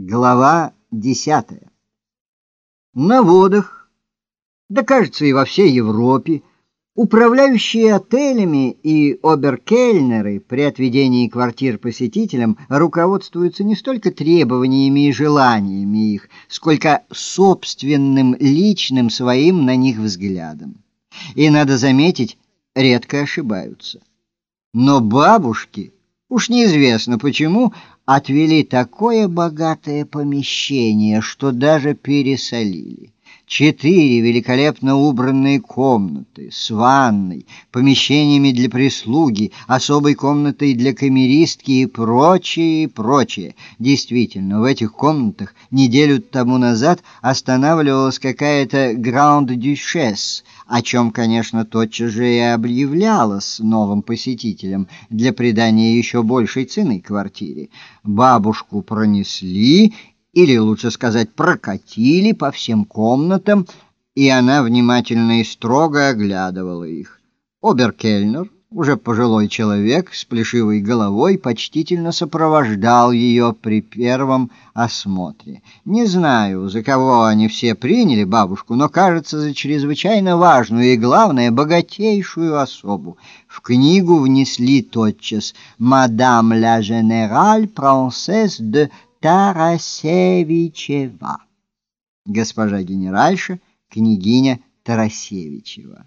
Глава десятая. На водах, да кажется и во всей Европе, управляющие отелями и оберкельнеры при отведении квартир посетителям руководствуются не столько требованиями и желаниями их, сколько собственным личным своим на них взглядом. И надо заметить, редко ошибаются. Но бабушки, уж неизвестно почему, отвели такое богатое помещение, что даже пересолили. Четыре великолепно убранные комнаты с ванной, помещениями для прислуги, особой комнатой для камеристки и прочее, и прочее. Действительно, в этих комнатах неделю тому назад останавливалась какая-то гранд-дюшесс, о чем, конечно, тотчас же и объявлялось новым посетителям для придания еще большей цены квартире. Бабушку пронесли или лучше сказать, прокатили по всем комнатам, и она внимательно и строго оглядывала их. Оберкельнер, уже пожилой человек с плешивой головой, почтительно сопровождал ее при первом осмотре. Не знаю, за кого они все приняли бабушку, но, кажется, за чрезвычайно важную и, главное, богатейшую особу. В книгу внесли тотчас «Мадам ла Женераль Принцесс де Тарасевичева. Госпожа генеральша, княгиня Тарасевичева.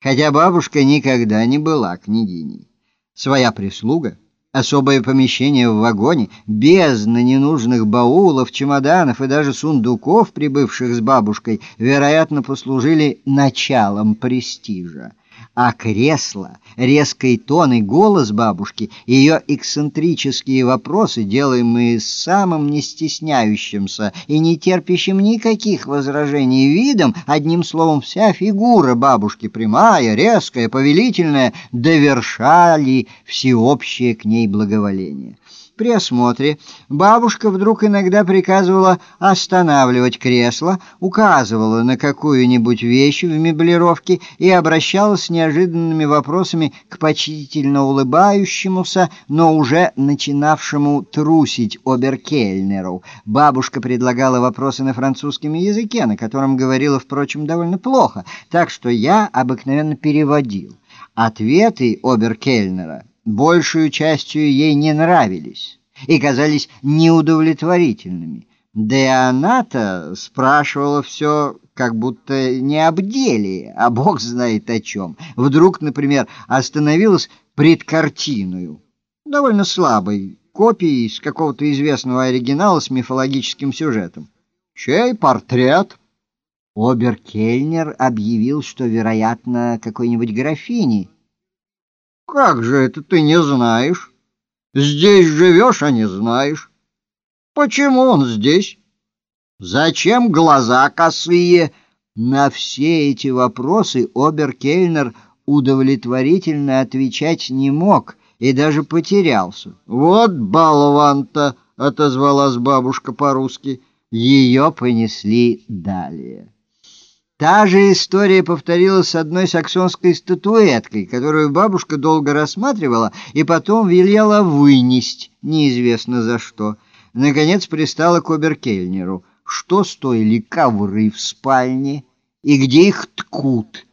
Хотя бабушка никогда не была княгиней. Своя прислуга, особое помещение в вагоне, бездна ненужных баулов, чемоданов и даже сундуков, прибывших с бабушкой, вероятно, послужили началом престижа а кресло, резкий тон и голос бабушки, ее эксцентрические вопросы, делаемые самым не стесняющимся и не терпящим никаких возражений видом, одним словом, вся фигура бабушки, прямая, резкая, повелительная, довершали всеобщее к ней благоволение. При осмотре бабушка вдруг иногда приказывала останавливать кресло, указывала на какую-нибудь вещь в меблировке и обращалась с неожиданными вопросами к почтительно улыбающемуся, но уже начинавшему трусить оберкельнеру. Бабушка предлагала вопросы на французском языке, на котором говорила, впрочем, довольно плохо, так что я обыкновенно переводил. Ответы оберкельнера большую частью ей не нравились и казались неудовлетворительными. Да и она-то спрашивала все как будто не об деле, а бог знает о чем. Вдруг, например, остановилась пред картиною, довольно слабой, копией из какого-то известного оригинала с мифологическим сюжетом. «Чей портрет?» Оберкельнер объявил, что, вероятно, какой-нибудь графини — как же это ты не знаешь? Здесь живешь, а не знаешь. Почему он здесь? Зачем глаза косые? На все эти вопросы Оберкельнер удовлетворительно отвечать не мог и даже потерялся. «Вот болван-то!» — отозвалась бабушка по-русски. Ее понесли далее. Та же история повторилась с одной саксонской статуэткой, которую бабушка долго рассматривала и потом велела вынести, неизвестно за что. Наконец пристала к Оберкельнеру. Что стоили ковры в спальне и где их ткут?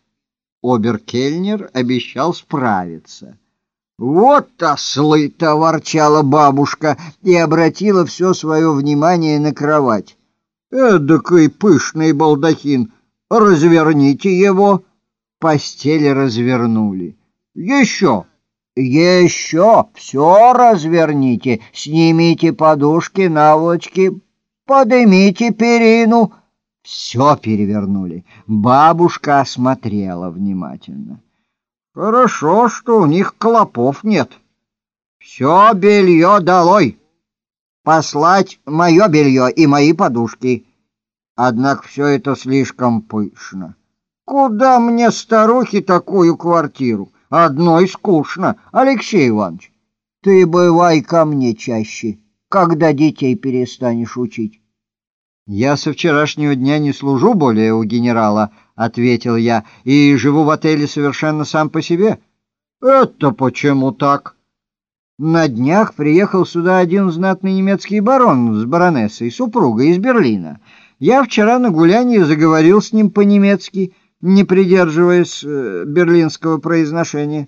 Оберкельнер обещал справиться. «Вот ослы-то!» — ворчала бабушка и обратила все свое внимание на кровать. «Эдакой пышный балдахин!» Разверните его. Постель развернули. Еще, еще, все разверните, снимите подушки, наволочки, поднимите перину. Все перевернули. Бабушка осмотрела внимательно. Хорошо, что у них клопов нет. Все белье долой. Послать мое белье и мои подушки. Однако все это слишком пышно. Куда мне, старухе, такую квартиру? Одной скучно, Алексей Иванович. Ты бывай ко мне чаще, когда детей перестанешь учить. Я со вчерашнего дня не служу более у генерала, ответил я, и живу в отеле совершенно сам по себе. Это почему так? На днях приехал сюда один знатный немецкий барон с баронессой, супругой из Берлина. Я вчера на гулянии заговорил с ним по-немецки, не придерживаясь э, берлинского произношения.